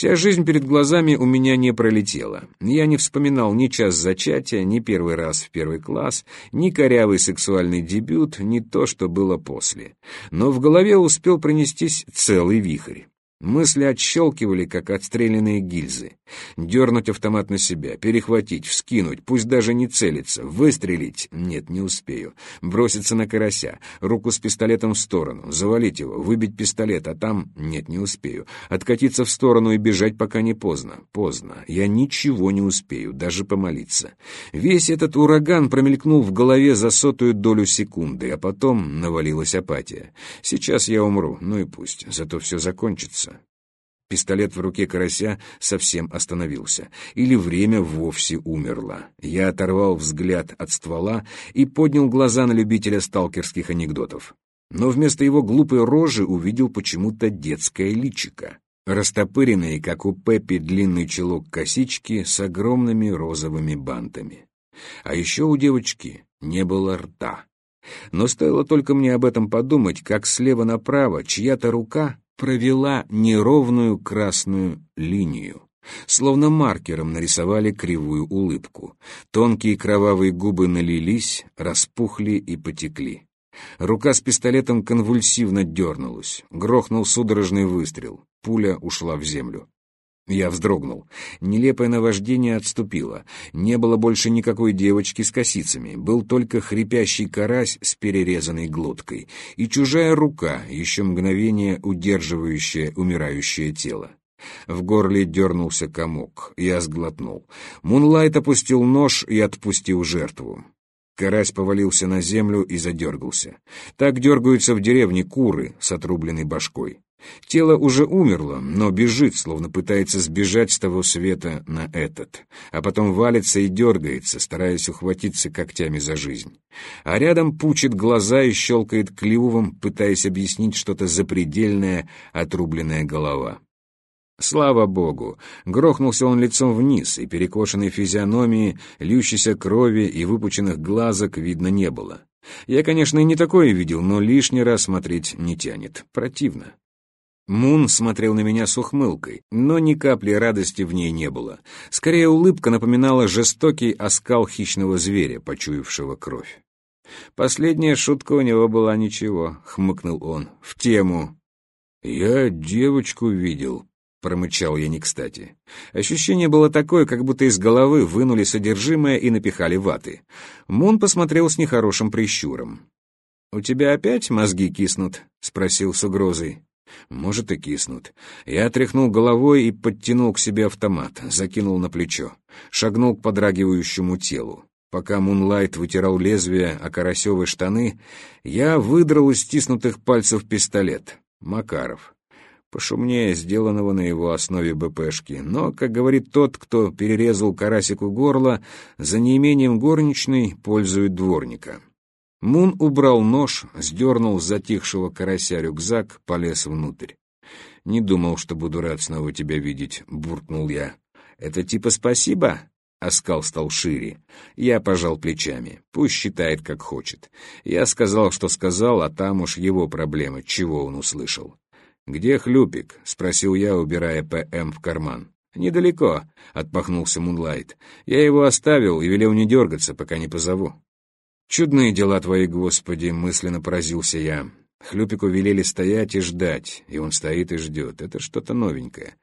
Вся жизнь перед глазами у меня не пролетела. Я не вспоминал ни час зачатия, ни первый раз в первый класс, ни корявый сексуальный дебют, ни то, что было после. Но в голове успел пронестись целый вихрь. Мысли отщелкивали, как отстрелянные гильзы. Дернуть автомат на себя, перехватить, вскинуть, пусть даже не целиться, выстрелить — нет, не успею. Броситься на карася, руку с пистолетом в сторону, завалить его, выбить пистолет, а там — нет, не успею. Откатиться в сторону и бежать, пока не поздно. Поздно. Я ничего не успею, даже помолиться. Весь этот ураган промелькнул в голове за сотую долю секунды, а потом навалилась апатия. Сейчас я умру, ну и пусть, зато все закончится. Пистолет в руке карася совсем остановился. Или время вовсе умерло. Я оторвал взгляд от ствола и поднял глаза на любителя сталкерских анекдотов. Но вместо его глупой рожи увидел почему-то детское личико. Растопыренный, как у Пеппи, длинный чулок косички с огромными розовыми бантами. А еще у девочки не было рта. Но стоило только мне об этом подумать, как слева направо чья-то рука провела неровную красную линию. Словно маркером нарисовали кривую улыбку. Тонкие кровавые губы налились, распухли и потекли. Рука с пистолетом конвульсивно дернулась. Грохнул судорожный выстрел. Пуля ушла в землю. Я вздрогнул. Нелепое наваждение отступило. Не было больше никакой девочки с косицами. Был только хрипящий карась с перерезанной глоткой. И чужая рука, еще мгновение удерживающая умирающее тело. В горле дернулся комок. Я сглотнул. Мунлайт опустил нож и отпустил жертву. Карась повалился на землю и задергался. Так дергаются в деревне куры с отрубленной башкой. Тело уже умерло, но бежит, словно пытается сбежать с того света на этот, а потом валится и дергается, стараясь ухватиться когтями за жизнь. А рядом пучит глаза и щелкает клювом, пытаясь объяснить что-то запредельное, отрубленная голова. Слава богу! Грохнулся он лицом вниз, и перекошенной физиономии, льющейся крови и выпученных глазок видно не было. Я, конечно, и не такое видел, но лишний раз смотреть не тянет. Противно. Мун смотрел на меня с ухмылкой, но ни капли радости в ней не было. Скорее, улыбка напоминала жестокий оскал хищного зверя, почуявшего кровь. Последняя шутка у него была ничего, — хмыкнул он, — в тему. «Я девочку видел», — промычал я не кстати. Ощущение было такое, как будто из головы вынули содержимое и напихали ваты. Мун посмотрел с нехорошим прищуром. «У тебя опять мозги киснут?» — спросил с угрозой. Может, и киснут. Я тряхнул головой и подтянул к себе автомат, закинул на плечо, шагнул к подрагивающему телу. Пока Мунлайт вытирал лезвие о карасевые штаны, я выдрал из стиснутых пальцев пистолет. Макаров. Пошумнее сделанного на его основе БПшки. Но, как говорит тот, кто перерезал карасику горло, за неимением горничной пользует дворника. Мун убрал нож, сдернул затихшего карася рюкзак, полез внутрь. «Не думал, что буду рад снова тебя видеть», — буркнул я. «Это типа спасибо?» Оскал стал шире. Я пожал плечами. Пусть считает, как хочет. Я сказал, что сказал, а там уж его проблемы, чего он услышал. «Где Хлюпик?» — спросил я, убирая ПМ в карман. «Недалеко», — отпахнулся Мунлайт. «Я его оставил и велел не дергаться, пока не позову». «Чудные дела твои, Господи!» — мысленно поразился я. Хлюпику велели стоять и ждать, и он стоит и ждет. Это что-то новенькое.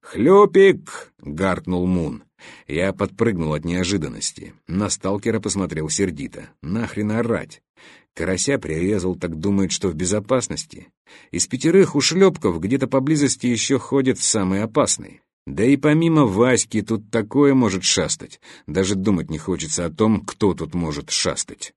«Хлюпик!» — гаркнул Мун. Я подпрыгнул от неожиданности. На сталкера посмотрел сердито. «Нахрен орать?» Карася прирезал, так думает, что в безопасности. Из пятерых ушлепков где-то поблизости еще ходит самый опасный. Да и помимо Васьки тут такое может шастать. Даже думать не хочется о том, кто тут может шастать.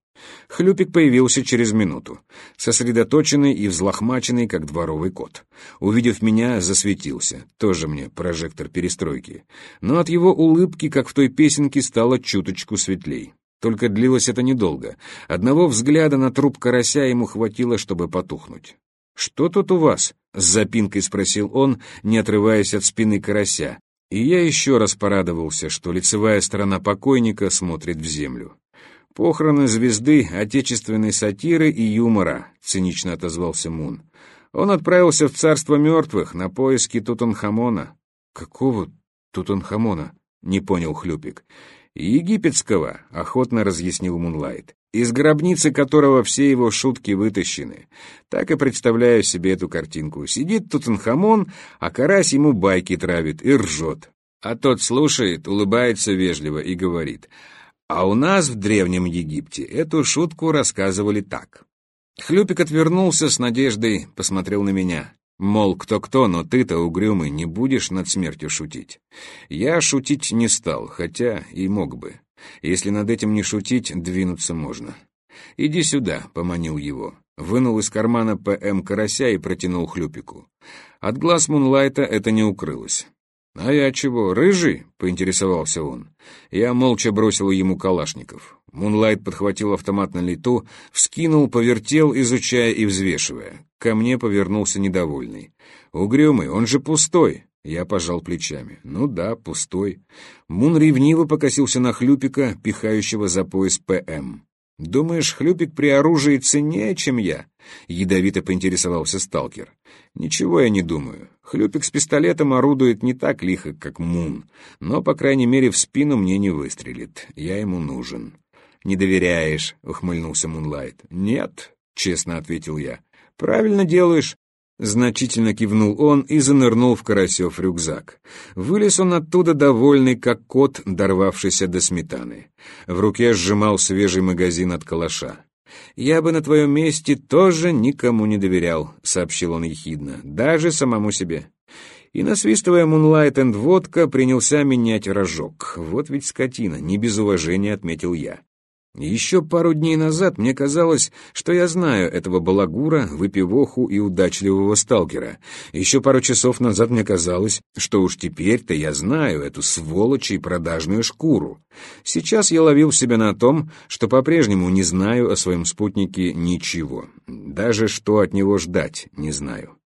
Хлюпик появился через минуту, сосредоточенный и взлохмаченный, как дворовый кот. Увидев меня, засветился, тоже мне прожектор перестройки. Но от его улыбки, как в той песенке, стало чуточку светлей. Только длилось это недолго. Одного взгляда на труп карася ему хватило, чтобы потухнуть. «Что тут у вас?» — с запинкой спросил он, не отрываясь от спины карася. И я еще раз порадовался, что лицевая сторона покойника смотрит в землю. «Похороны звезды отечественной сатиры и юмора», — цинично отозвался Мун. «Он отправился в царство мертвых на поиски Тутанхамона». «Какого Тутанхамона?» — не понял Хлюпик. «Египетского», — охотно разъяснил Мунлайт, «из гробницы которого все его шутки вытащены. Так и представляю себе эту картинку. Сидит Тутанхамон, а карась ему байки травит и ржет. А тот слушает, улыбается вежливо и говорит, «А у нас в Древнем Египте эту шутку рассказывали так». Хлюпик отвернулся с надеждой, посмотрел на меня. Мол, кто-кто, но ты-то, угрюмый, не будешь над смертью шутить. Я шутить не стал, хотя и мог бы. Если над этим не шутить, двинуться можно. «Иди сюда», — поманил его. Вынул из кармана ПМ карася и протянул хлюпику. От глаз Мунлайта это не укрылось. «А я чего, рыжий?» — поинтересовался он. Я молча бросил ему калашников. Мунлайт подхватил автомат на лету, вскинул, повертел, изучая и взвешивая. Ко мне повернулся недовольный. «Угрюмый, он же пустой!» Я пожал плечами. «Ну да, пустой». Мун ревниво покосился на хлюпика, пихающего за пояс ПМ. «Думаешь, хлюпик при оружии ценнее, чем я?» — ядовито поинтересовался сталкер. «Ничего я не думаю. Хлюпик с пистолетом орудует не так лихо, как Мун, но, по крайней мере, в спину мне не выстрелит. Я ему нужен». «Не доверяешь», — ухмыльнулся Мунлайт. «Нет», — честно ответил я. «Правильно делаешь». Значительно кивнул он и занырнул в Карасев рюкзак. Вылез он оттуда довольный, как кот, дорвавшийся до сметаны. В руке сжимал свежий магазин от калаша. «Я бы на твоем месте тоже никому не доверял», — сообщил он ехидно, — «даже самому себе». И, насвистывая «Мунлайт энд водка», принялся менять рожок. Вот ведь скотина, не без уважения отметил я. Еще пару дней назад мне казалось, что я знаю этого балагура, выпивоху и удачливого сталкера. Еще пару часов назад мне казалось, что уж теперь-то я знаю эту сволочь и продажную шкуру. Сейчас я ловил себя на том, что по-прежнему не знаю о своем спутнике ничего. Даже что от него ждать не знаю.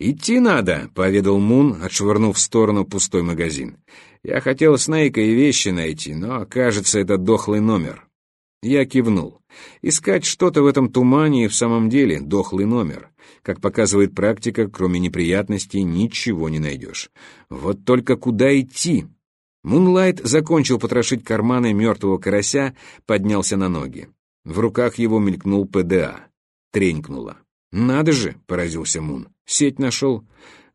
«Идти надо», — поведал Мун, отшвырнув в сторону пустой магазин. «Я хотел Снейка и вещи найти, но, кажется, это дохлый номер». Я кивнул. Искать что-то в этом тумане и в самом деле дохлый номер. Как показывает практика, кроме неприятностей ничего не найдешь. Вот только куда идти? Мунлайт закончил потрошить карманы мертвого карася, поднялся на ноги. В руках его мелькнул ПДА. Тренькнуло. «Надо же!» — поразился Мун. «Сеть нашел?»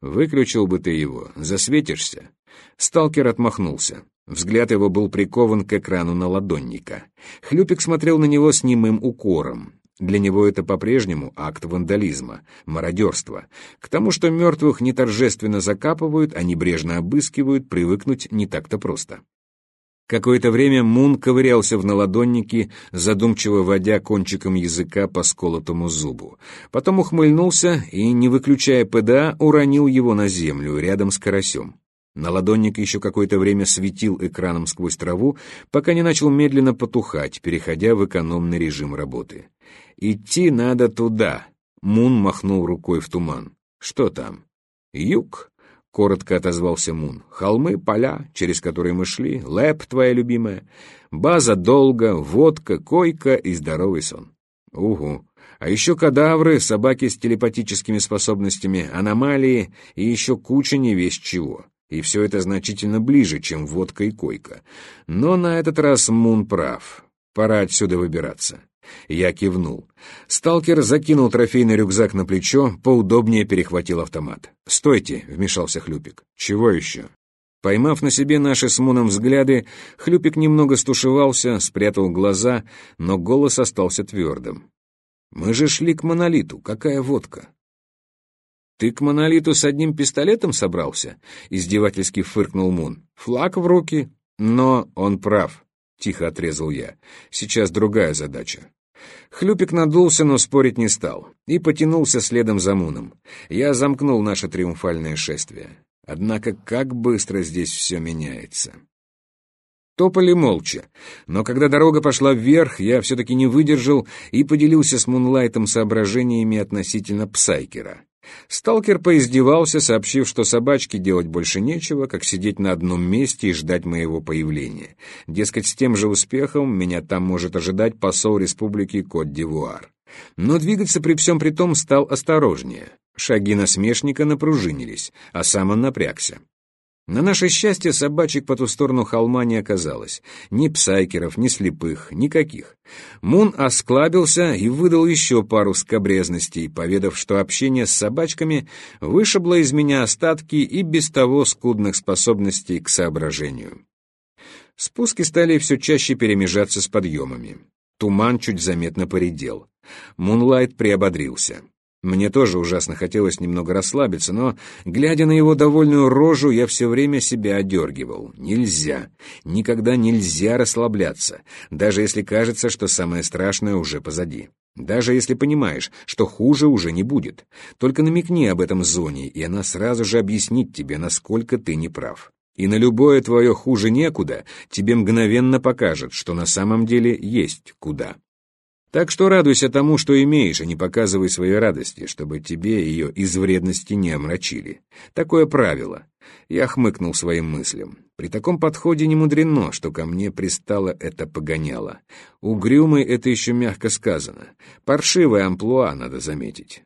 «Выключил бы ты его. Засветишься?» Сталкер отмахнулся. Взгляд его был прикован к экрану наладонника. Хлюпик смотрел на него с немым укором. Для него это по-прежнему акт вандализма, мародерства. К тому, что мертвых не торжественно закапывают, а небрежно обыскивают, привыкнуть не так-то просто. Какое-то время Мун ковырялся в наладоннике, задумчиво водя кончиком языка по сколотому зубу. Потом ухмыльнулся и, не выключая ПДА, уронил его на землю рядом с карасем. Наладонник еще какое-то время светил экраном сквозь траву, пока не начал медленно потухать, переходя в экономный режим работы. «Идти надо туда», — Мун махнул рукой в туман. «Что там?» «Юг», — коротко отозвался Мун. «Холмы, поля, через которые мы шли, лэп твоя любимая, база долго, водка, койка и здоровый сон». «Угу. А еще кадавры, собаки с телепатическими способностями, аномалии и еще куча не весь чего. И все это значительно ближе, чем водка и койка. Но на этот раз Мун прав. Пора отсюда выбираться. Я кивнул. Сталкер закинул трофейный рюкзак на плечо, поудобнее перехватил автомат. «Стойте!» — вмешался Хлюпик. «Чего еще?» Поймав на себе наши с Муном взгляды, Хлюпик немного стушевался, спрятал глаза, но голос остался твердым. «Мы же шли к монолиту. Какая водка?» «Ты к монолиту с одним пистолетом собрался?» — издевательски фыркнул Мун. «Флаг в руки». «Но он прав», — тихо отрезал я. «Сейчас другая задача». Хлюпик надулся, но спорить не стал, и потянулся следом за Муном. Я замкнул наше триумфальное шествие. Однако как быстро здесь все меняется. Топали молча, но когда дорога пошла вверх, я все-таки не выдержал и поделился с Мунлайтом соображениями относительно Псайкера. Сталкер поиздевался, сообщив, что собачке делать больше нечего, как сидеть на одном месте и ждать моего появления. Дескать, с тем же успехом меня там может ожидать посол республики Кот-д'Ивуар. Но двигаться при всем при том стал осторожнее. Шаги насмешника напружинились, а сам он напрягся. На наше счастье, собачек по ту сторону холма не оказалось. Ни псайкеров, ни слепых, никаких. Мун осклабился и выдал еще пару скобрезностей, поведав, что общение с собачками вышибло из меня остатки и без того скудных способностей к соображению. Спуски стали все чаще перемежаться с подъемами. Туман чуть заметно поредел. Мунлайт приободрился. Мне тоже ужасно хотелось немного расслабиться, но, глядя на его довольную рожу, я все время себя одергивал. Нельзя, никогда нельзя расслабляться, даже если кажется, что самое страшное уже позади. Даже если понимаешь, что хуже уже не будет. Только намекни об этом зоне, и она сразу же объяснит тебе, насколько ты не прав. И на любое твое хуже некуда тебе мгновенно покажет, что на самом деле есть куда. Так что радуйся тому, что имеешь, а не показывай своей радости, чтобы тебе ее из вредности не омрачили. Такое правило. Я хмыкнул своим мыслям. При таком подходе не мудрено, что ко мне пристало это погоняло. Угрюмый — это еще мягко сказано. Паршивая амплуа, надо заметить.